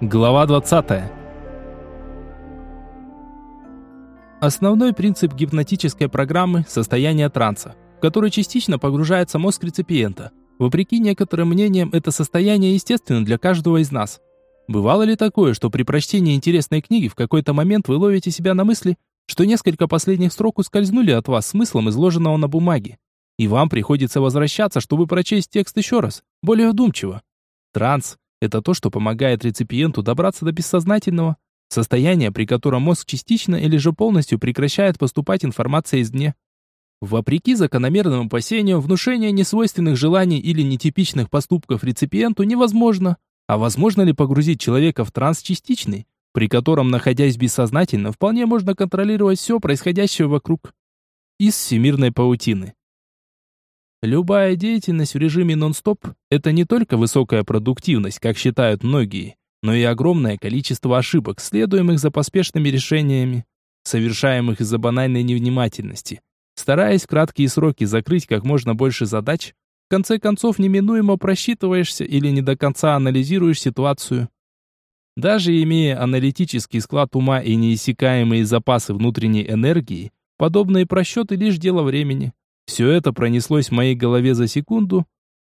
Глава 20. Основной принцип гипнотической программы – состояние транса, в который частично погружается мозг реципиента. Вопреки некоторым мнениям, это состояние естественно для каждого из нас. Бывало ли такое, что при прочтении интересной книги в какой-то момент вы ловите себя на мысли, что несколько последних строк ускользнули от вас смыслом изложенного на бумаге, и вам приходится возвращаться, чтобы прочесть текст еще раз, более вдумчиво? Транс – это то, что помогает реципиенту добраться до бессознательного, состояния, при котором мозг частично или же полностью прекращает поступать информация извне. Вопреки закономерному опасению, внушение несвойственных желаний или нетипичных поступков реципиенту невозможно. А возможно ли погрузить человека в транс частичный, при котором, находясь бессознательно, вполне можно контролировать все происходящее вокруг? Из всемирной паутины. Любая деятельность в режиме нон-стоп – это не только высокая продуктивность, как считают многие, но и огромное количество ошибок, следуемых за поспешными решениями, совершаемых из-за банальной невнимательности. Стараясь в краткие сроки закрыть как можно больше задач, в конце концов неминуемо просчитываешься или не до конца анализируешь ситуацию. Даже имея аналитический склад ума и неиссякаемые запасы внутренней энергии, подобные просчеты лишь дело времени. Все это пронеслось в моей голове за секунду,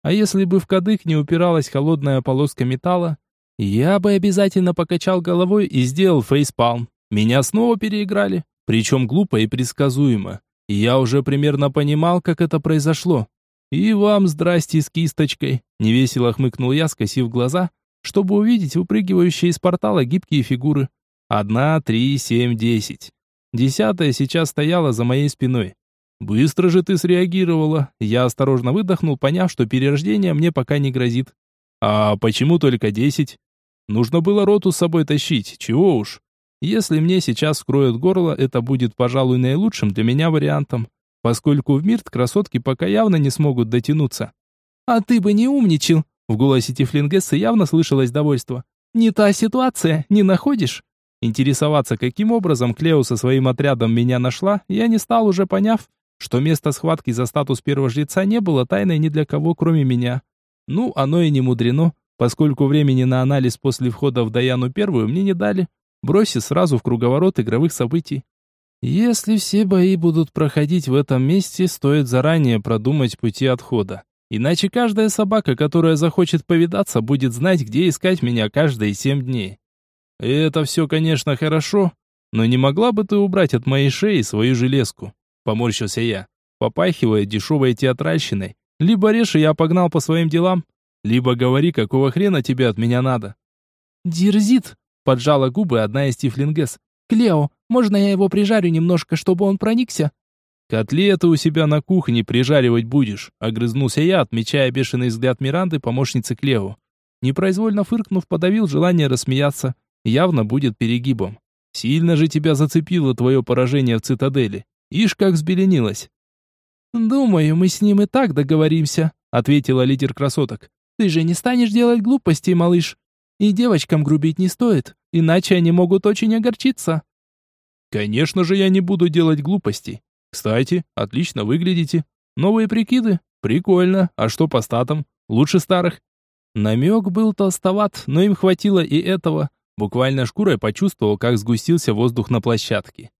а если бы в кадык не упиралась холодная полоска металла, я бы обязательно покачал головой и сделал фейспалм. Меня снова переиграли, причем глупо и предсказуемо. И я уже примерно понимал, как это произошло. «И вам здрасте с кисточкой», — невесело хмыкнул я, скосив глаза, чтобы увидеть выпрыгивающие из портала гибкие фигуры. Одна, три, семь, десять. Десятая сейчас стояла за моей спиной. «Быстро же ты среагировала!» Я осторожно выдохнул, поняв, что перерождение мне пока не грозит. «А почему только десять?» Нужно было роту с собой тащить, чего уж. Если мне сейчас скроют горло, это будет, пожалуй, наилучшим для меня вариантом, поскольку в Мирт красотки пока явно не смогут дотянуться. «А ты бы не умничал!» В голосе Тифлингессы явно слышалось довольство. «Не та ситуация, не находишь?» Интересоваться, каким образом Клео со своим отрядом меня нашла, я не стал уже поняв, что место схватки за статус первого жреца не было тайной ни для кого, кроме меня. Ну, оно и не мудрено поскольку времени на анализ после входа в Даяну Первую мне не дали, бросив сразу в круговорот игровых событий. Если все бои будут проходить в этом месте, стоит заранее продумать пути отхода. Иначе каждая собака, которая захочет повидаться, будет знать, где искать меня каждые семь дней. И это все, конечно, хорошо, но не могла бы ты убрать от моей шеи свою железку? Поморщился я, попахивая дешевой театральщиной. Либо режь, я погнал по своим делам, либо говори, какого хрена тебе от меня надо. Дерзит, поджала губы одна из тифлингес. Клео, можно я его прижарю немножко, чтобы он проникся? Котлеты у себя на кухне прижаривать будешь, огрызнулся я, отмечая бешеный взгляд Миранды, помощницы Клео. Непроизвольно фыркнув, подавил желание рассмеяться. Явно будет перегибом. Сильно же тебя зацепило твое поражение в цитадели. Ишь, как взбеленилась. «Думаю, мы с ним и так договоримся», — ответила лидер красоток. Ты же не станешь делать глупостей, малыш. И девочкам грубить не стоит, иначе они могут очень огорчиться. Конечно же, я не буду делать глупостей. Кстати, отлично выглядите. Новые прикиды? Прикольно. А что по статам? Лучше старых. Намек был толстоват, но им хватило и этого. Буквально шкурой почувствовал, как сгустился воздух на площадке.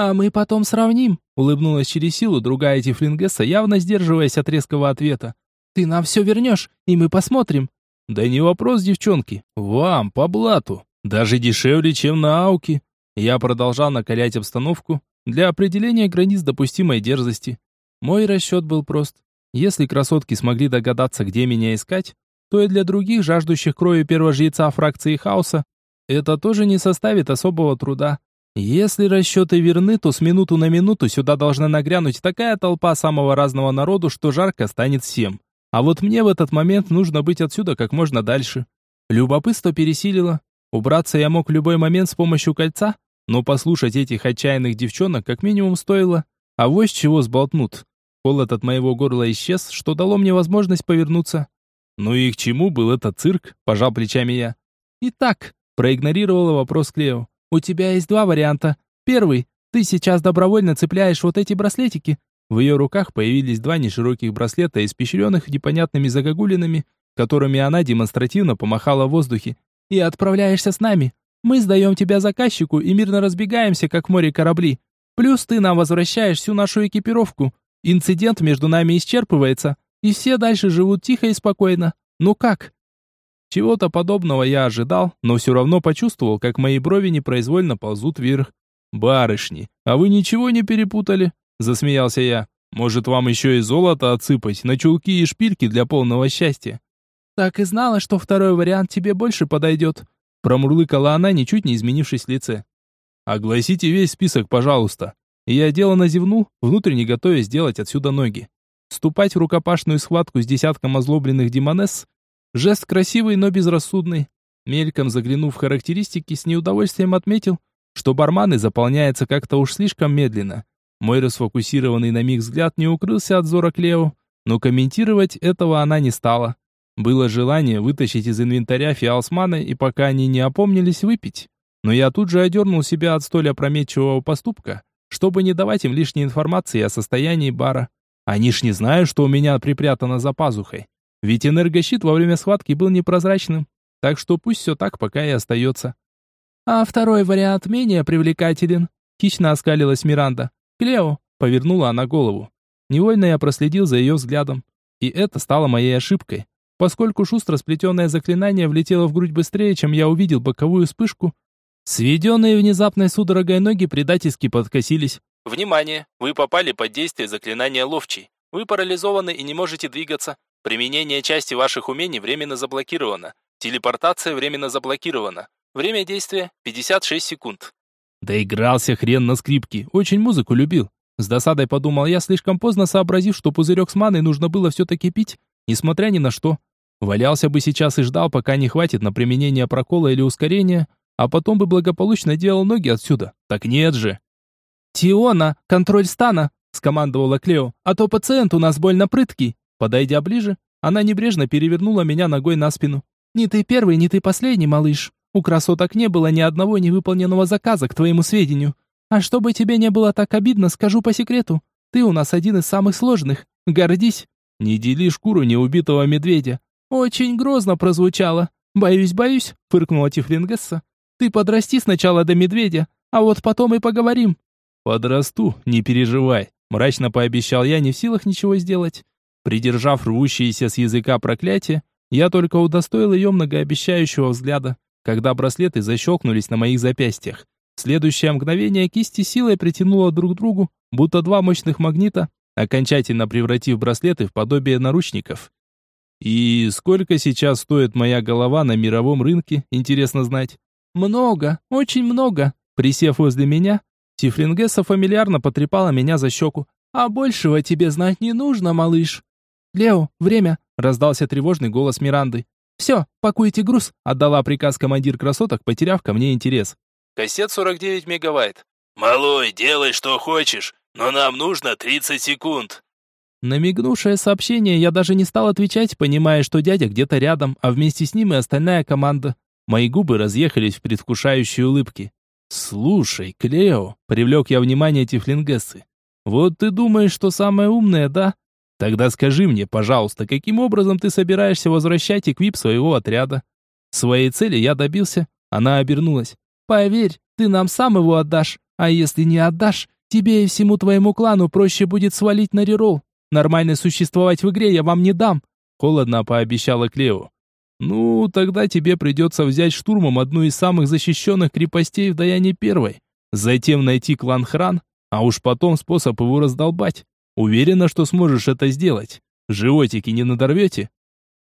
«А мы потом сравним», — улыбнулась через силу другая Тифлингесса, явно сдерживаясь от резкого ответа. Ты нам все вернешь, и мы посмотрим». «Да не вопрос, девчонки. Вам, по блату. Даже дешевле, чем на ауке». Я продолжал накалять обстановку для определения границ допустимой дерзости. Мой расчет был прост. Если красотки смогли догадаться, где меня искать, то и для других, жаждущих крови первого фракции хаоса, это тоже не составит особого труда. Если расчеты верны, то с минуту на минуту сюда должна нагрянуть такая толпа самого разного народу, что жарко станет всем. А вот мне в этот момент нужно быть отсюда как можно дальше. Любопытство пересилило. Убраться я мог в любой момент с помощью кольца, но послушать этих отчаянных девчонок как минимум стоило. А вось чего сболтнут. Холод от моего горла исчез, что дало мне возможность повернуться. Ну и к чему был этот цирк, пожал плечами я. Итак, проигнорировала вопрос Клео. У тебя есть два варианта. Первый, ты сейчас добровольно цепляешь вот эти браслетики, в ее руках появились два нешироких браслета, испещренных непонятными загогулинами, которыми она демонстративно помахала в воздухе. и отправляешься с нами. Мы сдаем тебя заказчику и мирно разбегаемся, как в море корабли. Плюс ты нам возвращаешь всю нашу экипировку. Инцидент между нами исчерпывается, и все дальше живут тихо и спокойно. Ну как?» Чего-то подобного я ожидал, но все равно почувствовал, как мои брови непроизвольно ползут вверх. «Барышни, а вы ничего не перепутали?» – засмеялся я. «Может, вам еще и золото отсыпать на чулки и шпильки для полного счастья?» «Так и знала, что второй вариант тебе больше подойдет», – промурлыкала она, ничуть не изменившись в лице. «Огласите весь список, пожалуйста». И я деланно зевнул, внутренне готовясь сделать отсюда ноги. Вступать в рукопашную схватку с десятком озлобленных демонесс – жест красивый, но безрассудный. Мельком заглянув в характеристики, с неудовольствием отметил, что барманы заполняется как-то уж слишком медленно. Мой расфокусированный на миг взгляд не укрылся от зора Клео, но комментировать этого она не стала. Было желание вытащить из инвентаря фиал с маной и пока они не опомнились выпить. Но я тут же одернул себя от столь опрометчивого поступка, чтобы не давать им лишней информации о состоянии бара. Они ж не знают, что у меня припрятано за пазухой. Ведь энергощит во время схватки был непрозрачным. Так что пусть все так пока и остается. А второй вариант менее привлекателен. Хищно оскалилась Миранда. Клео, повернула она голову. Невольно я проследил за ее взглядом. И это стало моей ошибкой, поскольку шустро сплетенное заклинание влетело в грудь быстрее, чем я увидел боковую вспышку. Сведенные внезапной судорогой ноги предательски подкосились. Внимание! Вы попали под действие заклинания ловчий. Вы парализованы и не можете двигаться. Применение части ваших умений временно заблокировано. Телепортация временно заблокирована. Время действия 56 секунд. Доигрался хрен на скрипке, очень музыку любил. С досадой подумал я, слишком поздно сообразив, что пузырек с маной нужно было все-таки пить, несмотря ни на что. Валялся бы сейчас и ждал, пока не хватит на применение прокола или ускорения, а потом бы благополучно делал ноги отсюда. Так нет же. «Тиона, контроль стана!» — скомандовала Клео. «А то пациент у нас больно прыткий». Подойдя ближе, она небрежно перевернула меня ногой на спину. «Не ты первый, не ты последний, малыш. У красоток не было ни одного невыполненного заказа, к твоему сведению. А чтобы тебе не было так обидно, скажу по секрету. Ты у нас один из самых сложных. Гордись. Не дели шкуру неубитого медведя. Очень грозно прозвучало. Боюсь, боюсь, фыркнула Тифлингесса. Ты подрасти сначала до медведя, а вот потом и поговорим. Подрасту, не переживай, мрачно пообещал я, не в силах ничего сделать. Придержав рвущиеся с языка проклятие, я только удостоил ее многообещающего взгляда когда браслеты защелкнулись на моих запястьях. В следующее мгновение кисти силой притянуло друг к другу, будто два мощных магнита, окончательно превратив браслеты в подобие наручников. И сколько сейчас стоит моя голова на мировом рынке, интересно знать. Много, очень много. Присев возле меня, Тифлингесса фамильярно потрепала меня за щеку. А большего тебе знать не нужно, малыш. Лео, время, раздался тревожный голос Миранды. «Все, пакуйте груз», — отдала приказ командир красоток, потеряв ко мне интерес. «Кассет 49 мегабайт». «Малой, делай, что хочешь, но нам нужно 30 секунд». На мигнувшее сообщение я даже не стал отвечать, понимая, что дядя где-то рядом, а вместе с ним и остальная команда. Мои губы разъехались в предвкушающей улыбке. «Слушай, Клео», — привлек я внимание Тифлингессы, «вот ты думаешь, что самое умное, да? Тогда скажи мне, пожалуйста, каким образом ты собираешься возвращать эквип своего отряда? Своей цели я добился. Она обернулась. Поверь, ты нам сам его отдашь. А если не отдашь, тебе и всему твоему клану проще будет свалить на рерол. Нормально существовать в игре я вам не дам. Холодно пообещала Клео. Ну, тогда тебе придется взять штурмом одну из самых защищенных крепостей в Даяне Первой. Затем найти клан Хран, а уж потом способ его раздолбать. Уверена, что сможешь это сделать. Животики не надорвете?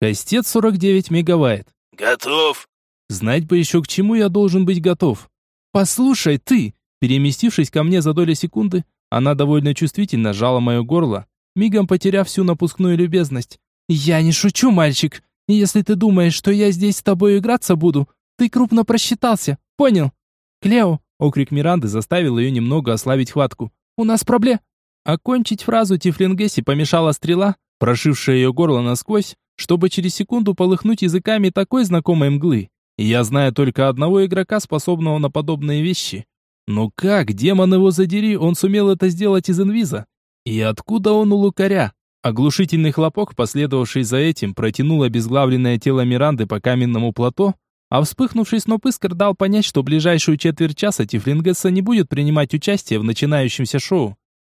Кастет 49 мегабайт. Готов. Знать бы еще к чему я должен быть готов. Послушай, ты! Переместившись ко мне за доли секунды, она довольно чувствительно сжала мое горло, мигом потеряв всю напускную любезность. «Я не шучу, мальчик. Если ты думаешь, что я здесь с тобой играться буду, ты крупно просчитался. Понял?» «Клео!» — окрик Миранды заставил ее немного ослабить хватку. «У нас проблема. Окончить фразу Тифлингесси помешала стрела, прошившая ее горло насквозь, чтобы через секунду полыхнуть языками такой знакомой мглы. я знаю только одного игрока, способного на подобные вещи. Но как, демон его задери, он сумел это сделать из инвиза? И откуда он у лукаря? Оглушительный хлопок, последовавший за этим, протянул обезглавленное тело Миранды по каменному плато, а вспыхнувший сноп искр дал понять, что ближайшую четверть часа Тифлингесса не будет принимать участие в начинающемся шоу.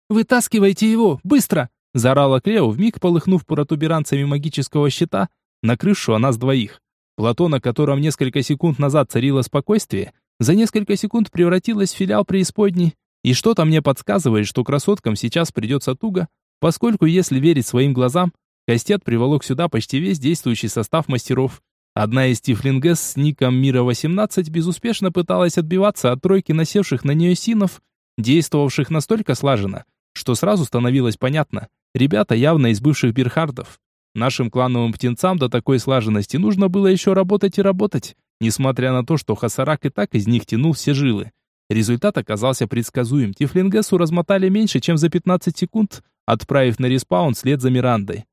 «Вытаскивайте его! Быстро!» – заорала Клео, вмиг полыхнув протуберанцами магического щита, накрывшего нас двоих. Плато, на котором несколько секунд назад царило спокойствие, за несколько секунд превратилось в филиал преисподней, и что-то мне подсказывает, что красоткам сейчас придется туго, поскольку, если верить своим глазам, Кастет приволок сюда почти весь действующий состав мастеров. Одна из Тифлингес с ником Мира-18 безуспешно пыталась отбиваться от тройки насевших на нее синов, действовавших настолько слаженно, что сразу становилось понятно, ребята явно из бывших Бирхардов. Нашим клановым птенцам до такой слаженности нужно было еще работать и работать, несмотря на то, что Хасарак и так из них тянул все жилы. Результат оказался предсказуем. Тифлингесу размотали меньше, чем за 15 секунд, отправив на респаун след за Мирандой.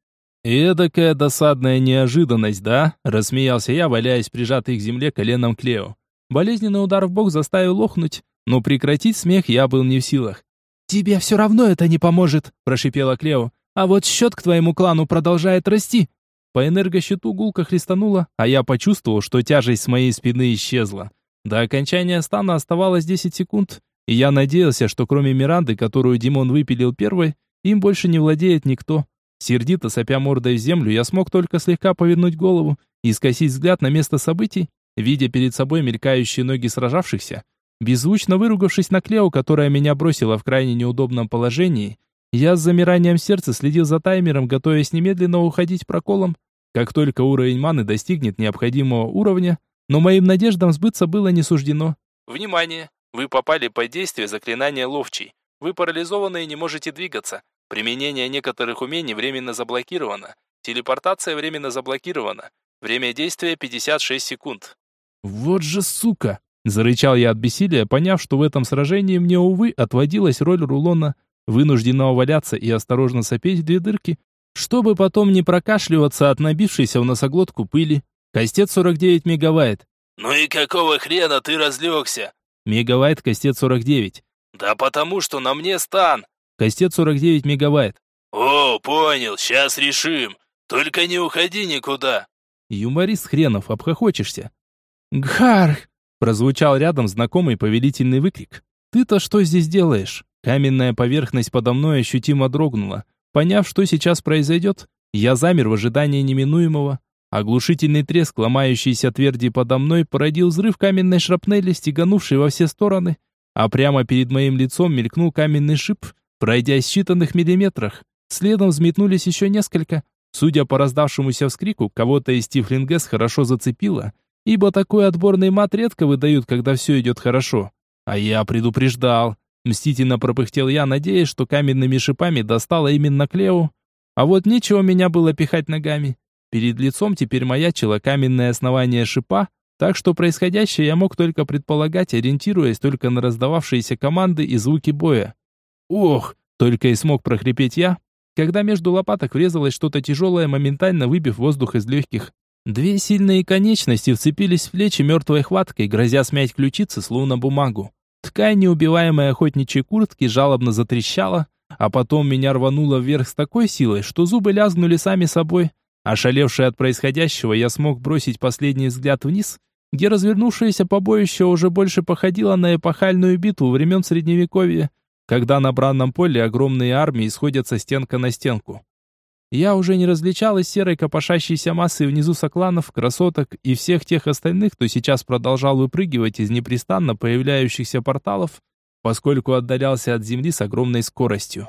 «Эдакая досадная неожиданность, да?» – рассмеялся я, валяясь прижатый к земле коленом Клео. Болезненный удар в бок заставил лохнуть, но прекратить смех я был не в силах. «Тебе все равно это не поможет», – прошипела Клео. «А вот счет к твоему клану продолжает расти». По энергощиту гулко хлестануло, а я почувствовал, что тяжесть с моей спины исчезла. До окончания стана оставалось 10 секунд, и я надеялся, что кроме Миранды, которую Димон выпилил первой, им больше не владеет никто. Сердито сопя мордой в землю, я смог только слегка повернуть голову и скосить взгляд на место событий, видя перед собой мелькающие ноги сражавшихся, Беззвучно выругавшись на Клео, которая меня бросила в крайне неудобном положении, я с замиранием сердца следил за таймером, готовясь немедленно уходить проколом, как только уровень маны достигнет необходимого уровня, но моим надеждам сбыться было не суждено. Внимание! Вы попали под действие заклинания ловчий. Вы парализованы и не можете двигаться. Применение некоторых умений временно заблокировано. Телепортация временно заблокирована. Время действия 56 секунд. Вот же сука! Зарычал я от бессилия, поняв, что в этом сражении мне, увы, отводилась роль рулона, вынужденного валяться и осторожно сопеть в две дырки, чтобы потом не прокашливаться от набившейся в носоглотку пыли. Кастет 49 мегавайт. «Ну и какого хрена ты разлегся?» Мегавайт кастет 49. «Да потому что на мне стан!» Кастет 49 мегавайт. «О, понял, сейчас решим. Только не уходи никуда!» Юморист хренов, обхохочешься. «Гхарх!» Прозвучал рядом знакомый повелительный выкрик. «Ты-то что здесь делаешь?» Каменная поверхность подо мной ощутимо дрогнула. Поняв, что сейчас произойдет, я замер в ожидании неминуемого. Оглушительный треск, ломающийся тверди подо мной, породил взрыв каменной шрапнели, стеганувшей во все стороны, а прямо перед моим лицом мелькнул каменный шип, пройдя в считанных миллиметрах. Следом взметнулись еще несколько. Судя по раздавшемуся вскрику, кого-то из Тифлингес хорошо зацепило, ибо такой отборный мат редко выдают, когда все идет хорошо. А я предупреждал. Мстительно пропыхтел я, надеясь, что каменными шипами достало именно Клео. А вот нечего меня было пихать ногами. Перед лицом теперь маячило каменное основание шипа, так что происходящее я мог только предполагать, ориентируясь только на раздававшиеся команды и звуки боя. «Ох!» — только и смог прохрипеть я, когда между лопаток врезалось что-то тяжелое, моментально выбив воздух из легких. Две сильные конечности вцепились в плечи мертвой хваткой, грозя смять ключицы, словно бумагу. Ткань неубиваемой охотничьей куртки жалобно затрещала, а потом меня рвануло вверх с такой силой, что зубы лязгнули сами собой. Ошалевший от происходящего, я смог бросить последний взгляд вниз, где развернувшееся побоище уже больше походило на эпохальную битву времен Средневековья, когда на бранном поле огромные армии сходятся стенка на стенку. Я уже не различал из серой копошащейся массы внизу сокланов, красоток и всех тех остальных, кто сейчас продолжал выпрыгивать из непрестанно появляющихся порталов, поскольку отдалялся от земли с огромной скоростью.